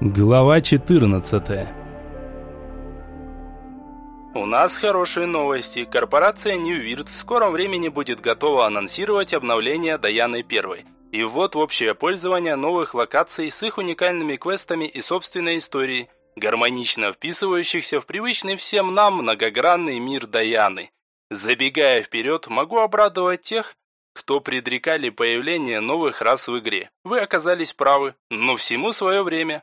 Глава 14 У нас хорошие новости. Корпорация New Weird в скором времени будет готова анонсировать обновление Даяны Первой. И вот в общее пользование новых локаций с их уникальными квестами и собственной историей, гармонично вписывающихся в привычный всем нам многогранный мир Даяны. Забегая вперед, могу обрадовать тех, кто предрекали появление новых рас в игре. Вы оказались правы, но всему свое время.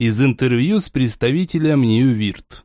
Из интервью с представителем Weird.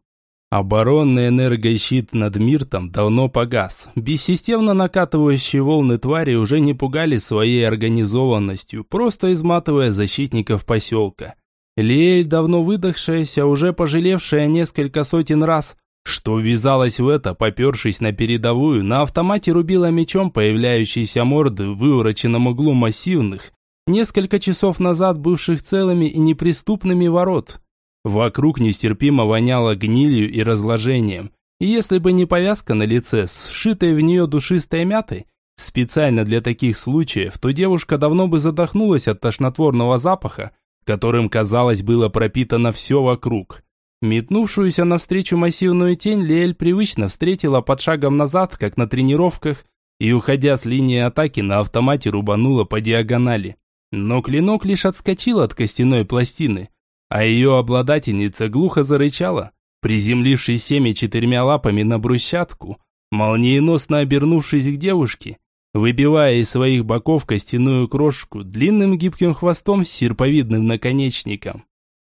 Оборонный энергощит над Миртом давно погас. Бессистемно накатывающие волны твари уже не пугали своей организованностью, просто изматывая защитников поселка. Лиэль, давно выдохшаяся, уже пожалевшая несколько сотен раз, что ввязалась в это, попершись на передовую, на автомате рубила мечом появляющиеся морды в вывороченном углу массивных, несколько часов назад бывших целыми и неприступными ворот. Вокруг нестерпимо воняло гнилью и разложением. И если бы не повязка на лице с вшитой в нее душистой мятой, специально для таких случаев, то девушка давно бы задохнулась от тошнотворного запаха, которым, казалось, было пропитано все вокруг. Метнувшуюся навстречу массивную тень Лиэль привычно встретила под шагом назад, как на тренировках, и, уходя с линии атаки, на автомате рубанула по диагонали. Но клинок лишь отскочил от костяной пластины, а ее обладательница глухо зарычала, приземлившись всеми четырьмя лапами на брусчатку, молниеносно обернувшись к девушке, выбивая из своих боков костяную крошку длинным гибким хвостом с серповидным наконечником.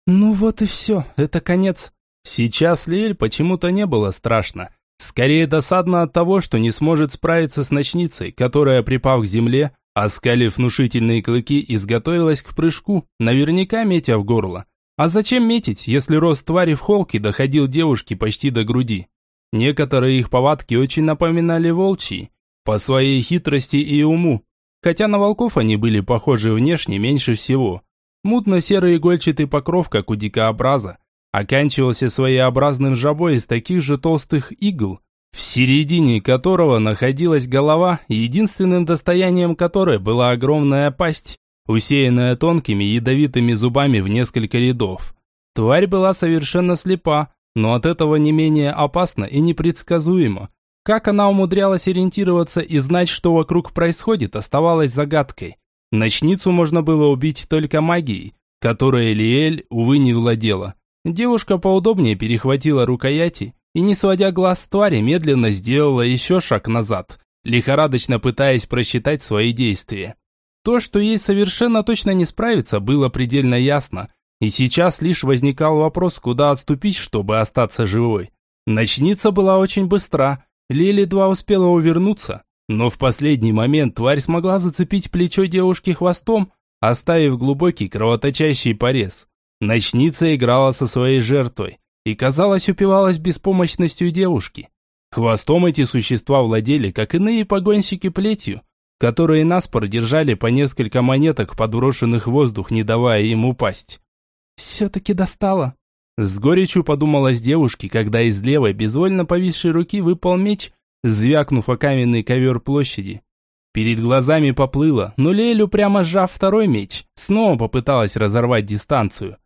Ну вот и все, это конец. Сейчас Лиэль почему-то не было страшно. Скорее досадно от того, что не сможет справиться с ночницей, которая, припав к земле, Оскалив внушительные клыки, изготовилась к прыжку, наверняка метя в горло. А зачем метить, если рост твари в холке доходил девушке почти до груди? Некоторые их повадки очень напоминали волчьи, по своей хитрости и уму, хотя на волков они были похожи внешне меньше всего. Мутно-серый игольчатый покров, как у дикообраза, оканчивался своеобразным жабой из таких же толстых игл, в середине которого находилась голова, единственным достоянием которой была огромная пасть, усеянная тонкими ядовитыми зубами в несколько рядов. Тварь была совершенно слепа, но от этого не менее опасна и непредсказуема. Как она умудрялась ориентироваться и знать, что вокруг происходит, оставалось загадкой. Ночницу можно было убить только магией, которой Элиэль, увы, не владела. Девушка поудобнее перехватила рукояти и, не сводя глаз с твари, медленно сделала еще шаг назад, лихорадочно пытаясь просчитать свои действия. То, что ей совершенно точно не справиться, было предельно ясно, и сейчас лишь возникал вопрос, куда отступить, чтобы остаться живой. Ночница была очень быстра, Лили едва успела увернуться, но в последний момент тварь смогла зацепить плечо девушки хвостом, оставив глубокий кровоточащий порез. Ночница играла со своей жертвой, и, казалось, упивалась беспомощностью девушки. Хвостом эти существа владели, как иные погонщики плетью, которые наспор держали по несколько монеток, подброшенных в воздух, не давая им упасть. «Все-таки достала!» С горечью подумалась девушке, когда из левой, безвольно повисшей руки выпал меч, звякнув о каменный ковер площади. Перед глазами поплыло, но Лелю, прямо сжав второй меч, снова попыталась разорвать дистанцию.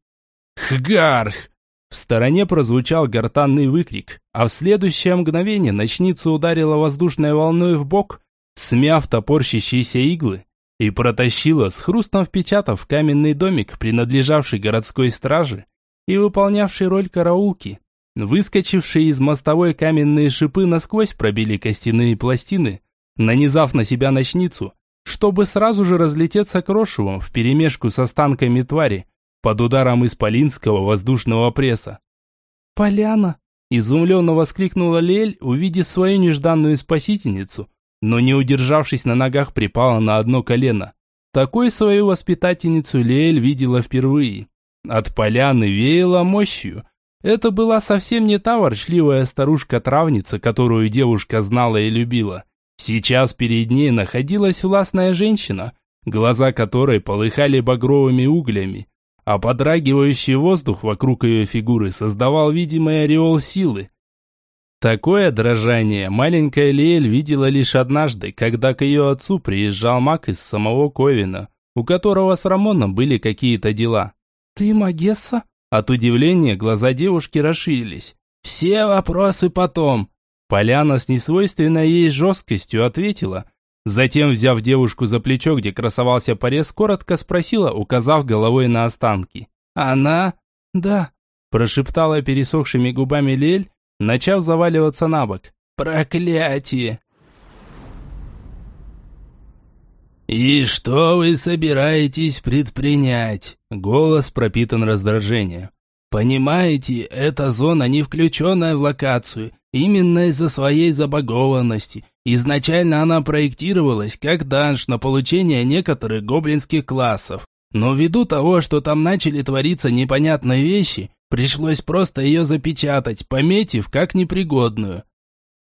«Хгарх!» В стороне прозвучал гортанный выкрик, а в следующее мгновение ночницу ударила воздушной волной в бок, смяв топорщащиеся иглы, и протащила, с хрустом впечатав каменный домик, принадлежавший городской страже и выполнявший роль караулки. Выскочившие из мостовой каменные шипы насквозь пробили костяные пластины, нанизав на себя ночницу, чтобы сразу же разлететься крошевом вперемешку с останками твари, под ударом исполинского воздушного пресса. «Поляна!» – изумленно воскликнула Лель, увидев свою нежданную спасительницу, но не удержавшись на ногах, припала на одно колено. Такой свою воспитательницу Лель видела впервые. От поляны веяло мощью. Это была совсем не та ворчливая старушка-травница, которую девушка знала и любила. Сейчас перед ней находилась властная женщина, глаза которой полыхали багровыми углями, а подрагивающий воздух вокруг ее фигуры создавал видимый ореол силы. Такое дрожание маленькая Лиэль видела лишь однажды, когда к ее отцу приезжал маг из самого Ковина, у которого с Рамоном были какие-то дела. ты Магесса?» От удивления глаза девушки расширились. «Все вопросы потом!» Поляна с несвойственной ей жесткостью ответила. Затем, взяв девушку за плечо, где красовался порез, коротко спросила, указав головой на останки. «Она?» «Да», – прошептала пересохшими губами Лель, начав заваливаться на бок. «Проклятие!» «И что вы собираетесь предпринять?» Голос пропитан раздражением. «Понимаете, эта зона не включенная в локацию, именно из-за своей забагованности. Изначально она проектировалась как данж на получение некоторых гоблинских классов. Но ввиду того, что там начали твориться непонятные вещи, пришлось просто ее запечатать, пометив как непригодную.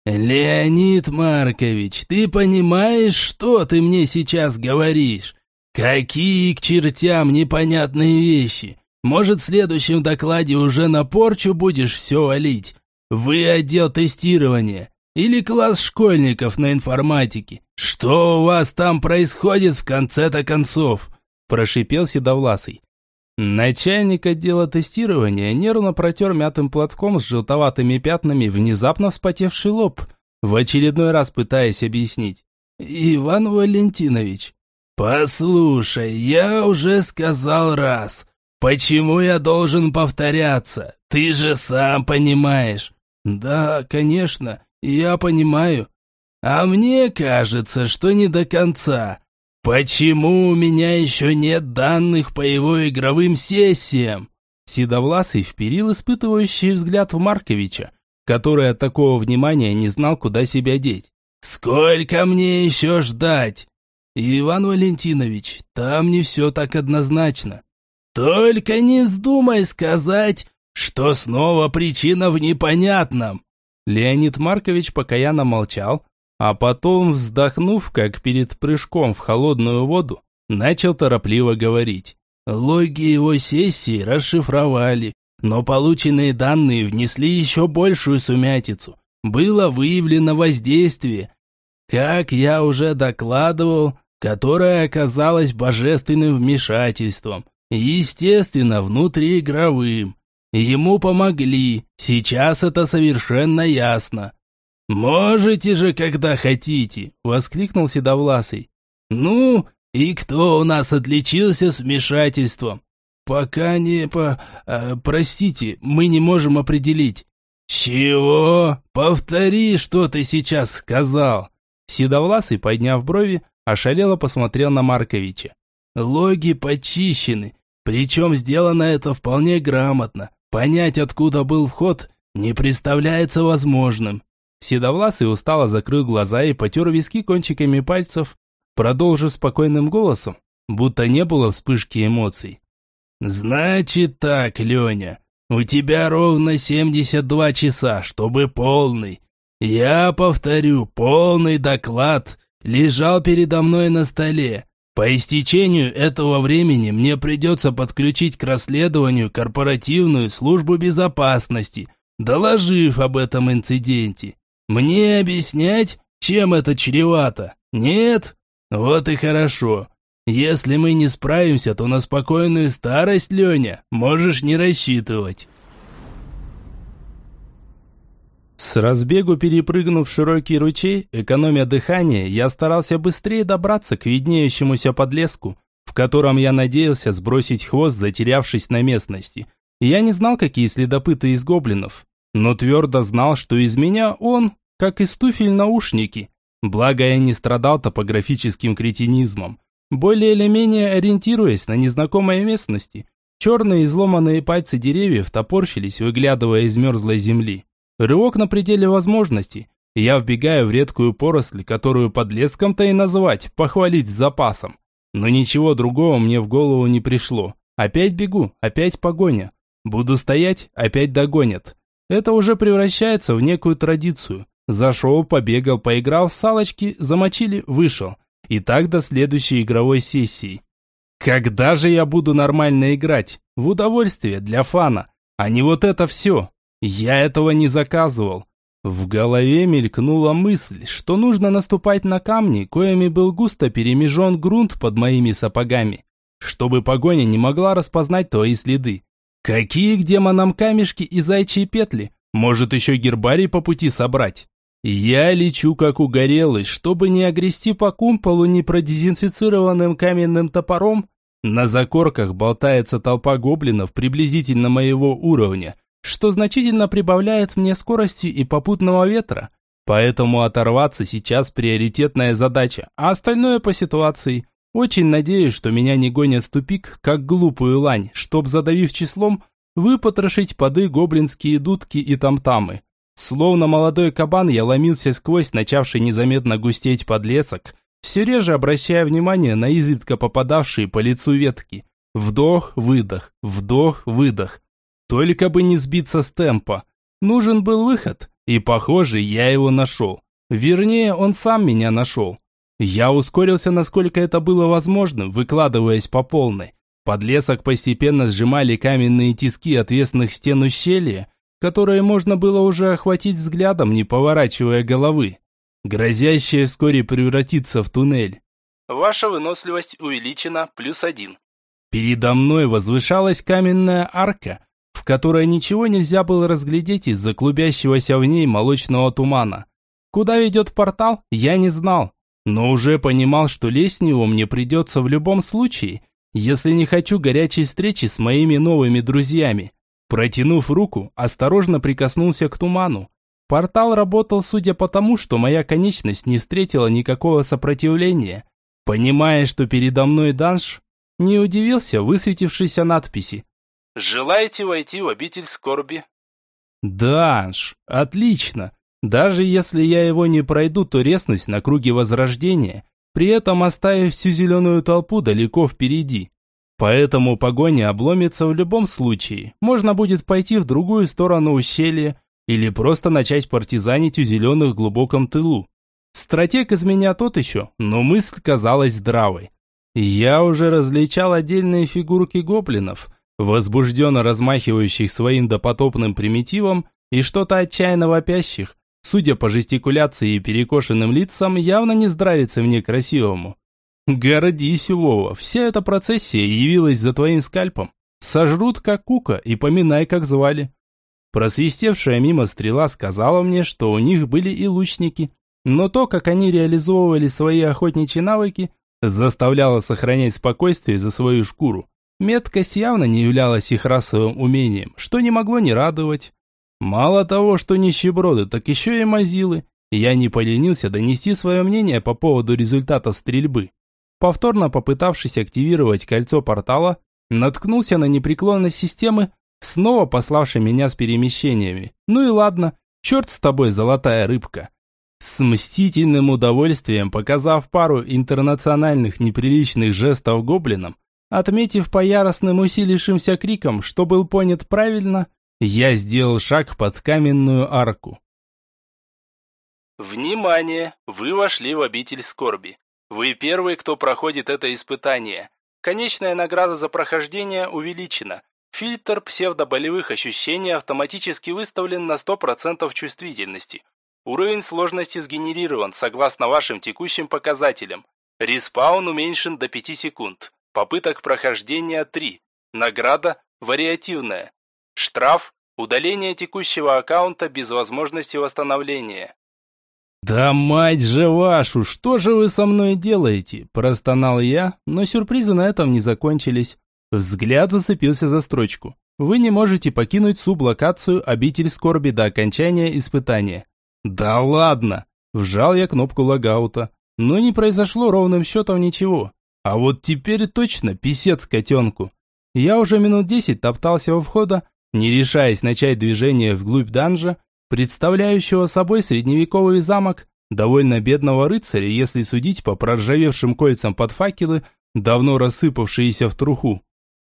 «Леонид Маркович, ты понимаешь, что ты мне сейчас говоришь? Какие к чертям непонятные вещи? Может, в следующем докладе уже на порчу будешь все валить? Вы отдел тестирования или класс школьников на информатике? Что у вас там происходит в конце-то концов?» Прошипел Седовласый. Начальник отдела тестирования нервно протер мятым платком с желтоватыми пятнами внезапно вспотевший лоб, в очередной раз пытаясь объяснить. «Иван Валентинович, послушай, я уже сказал раз. Почему я должен повторяться? Ты же сам понимаешь». «Да, конечно, я понимаю». «А мне кажется, что не до конца. «Почему у меня еще нет данных по его игровым сессиям?» Седовласый вперил испытывающий взгляд в Марковича, который от такого внимания не знал, куда себя деть. «Сколько мне еще ждать?» «Иван Валентинович, там не все так однозначно». «Только не вздумай сказать, что снова причина в непонятном». Леонид Маркович покаянно молчал, а потом, вздохнув, как перед прыжком в холодную воду, начал торопливо говорить. Логи его сессии расшифровали, но полученные данные внесли еще большую сумятицу. Было выявлено воздействие, как я уже докладывал, которое оказалось божественным вмешательством, естественно, внутриигровым. Ему помогли, сейчас это совершенно ясно. «Можете же, когда хотите!» – воскликнул Седовласый. «Ну, и кто у нас отличился с вмешательством?» «Пока не по... Э, простите, мы не можем определить». «Чего? Повтори, что ты сейчас сказал!» Седовласый, подняв брови, ошалело посмотрел на Марковича. «Логи почищены, причем сделано это вполне грамотно. Понять, откуда был вход, не представляется возможным. Седовласый устало закрыл глаза и потер виски кончиками пальцев, продолжив спокойным голосом, будто не было вспышки эмоций. «Значит так, Леня, у тебя ровно 72 часа, чтобы полный. Я повторю, полный доклад лежал передо мной на столе. По истечению этого времени мне придется подключить к расследованию корпоративную службу безопасности, доложив об этом инциденте. Мне объяснять, чем это чревато? Нет? Вот и хорошо. Если мы не справимся, то на спокойную старость, Леня, можешь не рассчитывать. С разбегу перепрыгнув широкий ручей, экономя дыхание, я старался быстрее добраться к виднеющемуся подлеску, в котором я надеялся сбросить хвост, затерявшись на местности. Я не знал, какие следопыты из гоблинов, но твердо знал, что из меня он, как из туфель наушники. Благо я не страдал топографическим кретинизмом. Более или менее ориентируясь на незнакомой местности, черные изломанные пальцы деревьев топорщились, выглядывая из мерзлой земли. Рывок на пределе возможностей. Я вбегаю в редкую поросль, которую подлеском-то и назвать, похвалить с запасом. Но ничего другого мне в голову не пришло. Опять бегу, опять погоня. Буду стоять, опять догонят. Это уже превращается в некую традицию. Зашел, побегал, поиграл в салочки, замочили, вышел. И так до следующей игровой сессии. Когда же я буду нормально играть? В удовольствие, для фана. А не вот это все. Я этого не заказывал. В голове мелькнула мысль, что нужно наступать на камни, коими был густо перемежен грунт под моими сапогами. чтобы погоня не могла распознать твои следы. Какие к демонам камешки и зайчьи петли? Может еще гербарий по пути собрать? Я лечу как угорелый, чтобы не огрести по кумполу непродезинфицированным каменным топором. На закорках болтается толпа гоблинов приблизительно моего уровня, что значительно прибавляет мне скорости и попутного ветра. Поэтому оторваться сейчас приоритетная задача, а остальное по ситуации. Очень надеюсь, что меня не гонят в тупик, как глупую лань, чтоб, задавив числом, выпотрошить поды гоблинские дудки и тамтамы. Словно молодой кабан я ломился сквозь начавший незаметно густеть подлесок, все реже обращая внимание на изредка попадавшие по лицу ветки. Вдох, выдох, вдох, выдох. Только бы не сбиться с темпа. Нужен был выход, и, похоже, я его нашел. Вернее, он сам меня нашел. Я ускорился, насколько это было возможным, выкладываясь по полной. Подлесок постепенно сжимали каменные тиски отвесных стен ущелья, которые можно было уже охватить взглядом, не поворачивая головы, грозящее вскоре превратиться в туннель. Ваша выносливость увеличена плюс один. Передо мной возвышалась каменная арка, в которой ничего нельзя было разглядеть из-за клубящегося в ней молочного тумана. Куда ведет портал, я не знал, но уже понимал, что лезть в него мне придется в любом случае, если не хочу горячей встречи с моими новыми друзьями. Протянув руку, осторожно прикоснулся к туману. Портал работал, судя по тому, что моя конечность не встретила никакого сопротивления. Понимая, что передо мной данж, не удивился высветившейся надписи. «Желаете войти в обитель скорби?» «Данж! Отлично! Даже если я его не пройду, то резнусь на круге возрождения, при этом оставив всю зеленую толпу далеко впереди. Поэтому погоня обломится в любом случае. Можно будет пойти в другую сторону ущелья или просто начать партизанить у зеленых в глубоком тылу. Стратег из меня тот еще, но мысль казалась здравой. Я уже различал отдельные фигурки гоблинов, возбужденно размахивающих своим допотопным примитивом и что-то отчаянно вопящих. Судя по жестикуляции и перекошенным лицам, явно не здравится мне красивому. Гордись, Вова, вся эта процессия явилась за твоим скальпом. Сожрут как кука и поминай, как звали. Просвистевшая мимо стрела сказала мне, что у них были и лучники. Но то, как они реализовывали свои охотничьи навыки, заставляло сохранять спокойствие за свою шкуру. Меткость явно не являлась их расовым умением, что не могло не радовать. Мало того, что нищеброды, так еще и мазилы. Я не поленился донести свое мнение по поводу результатов стрельбы повторно попытавшись активировать кольцо портала, наткнулся на непреклонность системы, снова пославшей меня с перемещениями. Ну и ладно, черт с тобой, золотая рыбка. С мстительным удовольствием показав пару интернациональных неприличных жестов гоблинам, отметив по яростным усилившимся крикам, что был понят правильно, я сделал шаг под каменную арку. Внимание! Вы вошли в обитель скорби. Вы первый, кто проходит это испытание. Конечная награда за прохождение увеличена. Фильтр псевдоболевых ощущений автоматически выставлен на 100% чувствительности. Уровень сложности сгенерирован согласно вашим текущим показателям. Респаун уменьшен до 5 секунд. Попыток прохождения 3. Награда вариативная. Штраф – удаление текущего аккаунта без возможности восстановления. «Да мать же вашу, что же вы со мной делаете?» – простонал я, но сюрпризы на этом не закончились. Взгляд зацепился за строчку. «Вы не можете покинуть сублокацию обитель скорби до окончания испытания». «Да ладно!» – вжал я кнопку логаута. Но не произошло ровным счетом ничего. А вот теперь точно писец котенку. Я уже минут десять топтался у входа, не решаясь начать движение вглубь данжа, представляющего собой средневековый замок, довольно бедного рыцаря, если судить по проржавевшим кольцам под факелы, давно рассыпавшиеся в труху.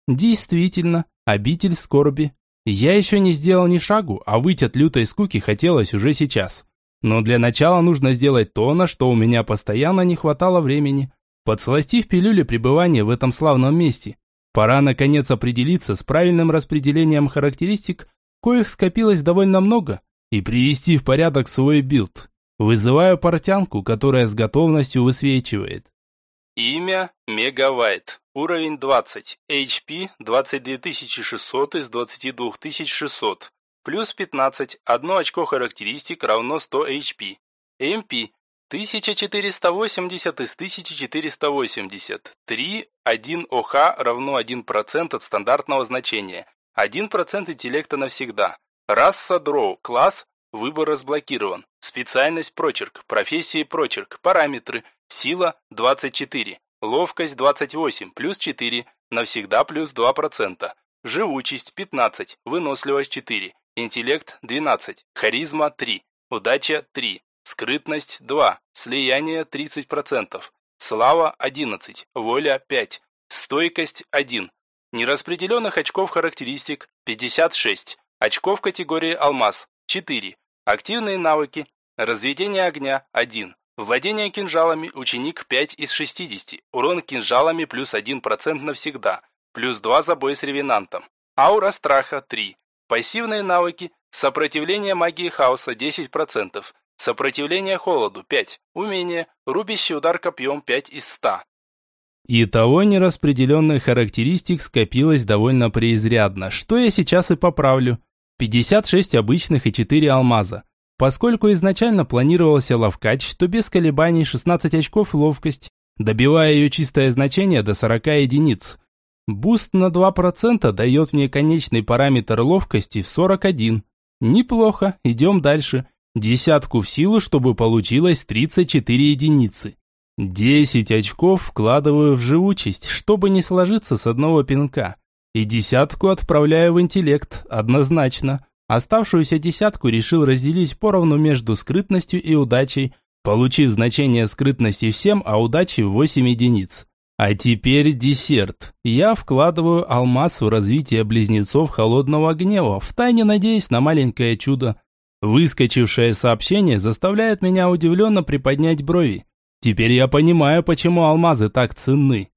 Действительно, обитель скорби. Я еще не сделал ни шагу, а выйти от лютой скуки хотелось уже сейчас. Но для начала нужно сделать то, на что у меня постоянно не хватало времени. Подсластив пилюлю пребывания в этом славном месте. Пора наконец определиться с правильным распределением характеристик, коих скопилось довольно много, и привести в порядок свой build. Вызываю портянку, которая с готовностью высвечивает. Имя – Мегавайт. Уровень 20. HP – 22600 из 22600. Плюс 15. Одно очко характеристик равно 100 HP. MP 1480 из 1480. 3, 1 ОХ равно 1% от стандартного значения. 1% интеллекта навсегда. Раса Дроу. Класс. Выбор разблокирован. Специальность прочерк. Профессии прочерк. Параметры. Сила 24. Ловкость 28. Плюс 4. Навсегда плюс 2%. Живучесть 15. Выносливость 4. Интеллект 12. Харизма 3. Удача 3. Скрытность 2. Слияние 30%. Слава 11. Воля 5. Стойкость 1. Нераспределенных очков характеристик 56. Очков категории алмаз 4. Активные навыки. Разведение огня 1. Владение кинжалами ученик 5 из 60. Урон кинжалами плюс 1% навсегда. Плюс 2 за бой с ревенантом. Аура страха 3. Пассивные навыки. Сопротивление магии хаоса 10%. Сопротивление холоду 5. Умение. Рубящий удар копьем 5 из 100. Итого нераспределенных характеристик скопилось довольно преизрядно, что я сейчас и поправлю. 56 обычных и 4 алмаза. Поскольку изначально планировался ловкач, то без колебаний 16 очков ловкость, добивая ее чистое значение до 40 единиц. Буст на 2% дает мне конечный параметр ловкости в 41. Неплохо, идем дальше десятку в силу, чтобы получилось 34 единицы. 10 очков вкладываю в живучесть, чтобы не сложиться с одного пинка. И десятку отправляю в интеллект, однозначно. Оставшуюся десятку решил разделить поровну между скрытностью и удачей, получив значение скрытности всем, а удачи 8 единиц. А теперь десерт. Я вкладываю алмаз в развитие близнецов холодного гнева, втайне надеясь на маленькое чудо. Выскочившее сообщение заставляет меня удивленно приподнять брови. Теперь я понимаю, почему алмазы так ценны.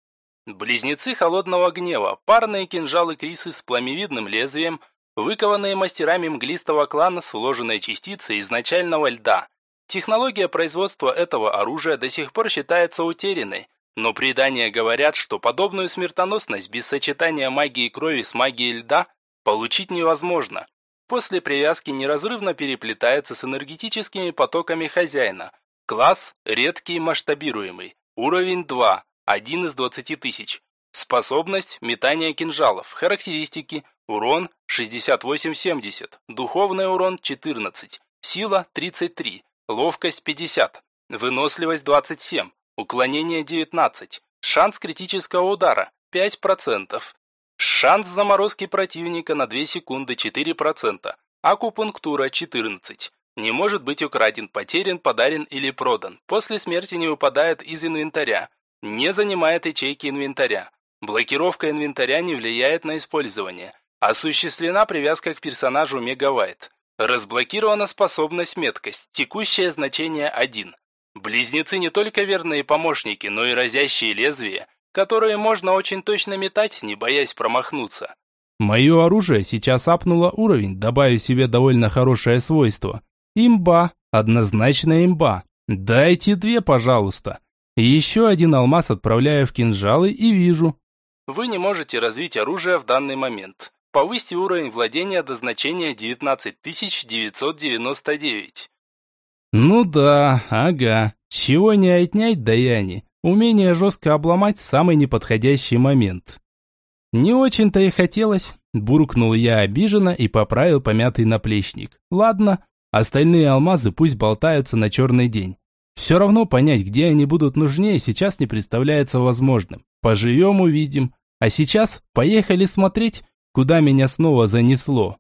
Близнецы холодного гнева, парные кинжалы Крисы с пламевидным лезвием, выкованные мастерами мглистого клана с вложенной частицей изначального льда. Технология производства этого оружия до сих пор считается утерянной, но предания говорят, что подобную смертоносность без сочетания магии крови с магией льда получить невозможно после привязки неразрывно переплетается с энергетическими потоками хозяина. Класс – редкий масштабируемый. Уровень 2, 1 из 20 тысяч. Способность – метание кинжалов. Характеристики – урон 68-70, духовный урон 14, сила 33, ловкость 50, выносливость 27, уклонение 19, шанс критического удара 5%, Шанс заморозки противника на 2 секунды 4%. Акупунктура 14. Не может быть украден, потерян, подарен или продан. После смерти не выпадает из инвентаря. Не занимает ячейки инвентаря. Блокировка инвентаря не влияет на использование. Осуществлена привязка к персонажу Мегавайт. Разблокирована способность меткость. Текущее значение 1. Близнецы не только верные помощники, но и разящие лезвия, которые можно очень точно метать, не боясь промахнуться. Мое оружие сейчас апнуло уровень, добавив себе довольно хорошее свойство. Имба, однозначно имба. Дайте две, пожалуйста. Еще один алмаз отправляю в кинжалы и вижу. Вы не можете развить оружие в данный момент. Повысьте уровень владения до значения 19999. Ну да, ага. Чего не отнять, Даяне? Умение жестко обломать самый неподходящий момент. Не очень-то и хотелось, буркнул я обиженно и поправил помятый наплечник. Ладно, остальные алмазы пусть болтаются на черный день. Все равно понять, где они будут нужнее, сейчас не представляется возможным. Поживем, увидим. А сейчас поехали смотреть, куда меня снова занесло.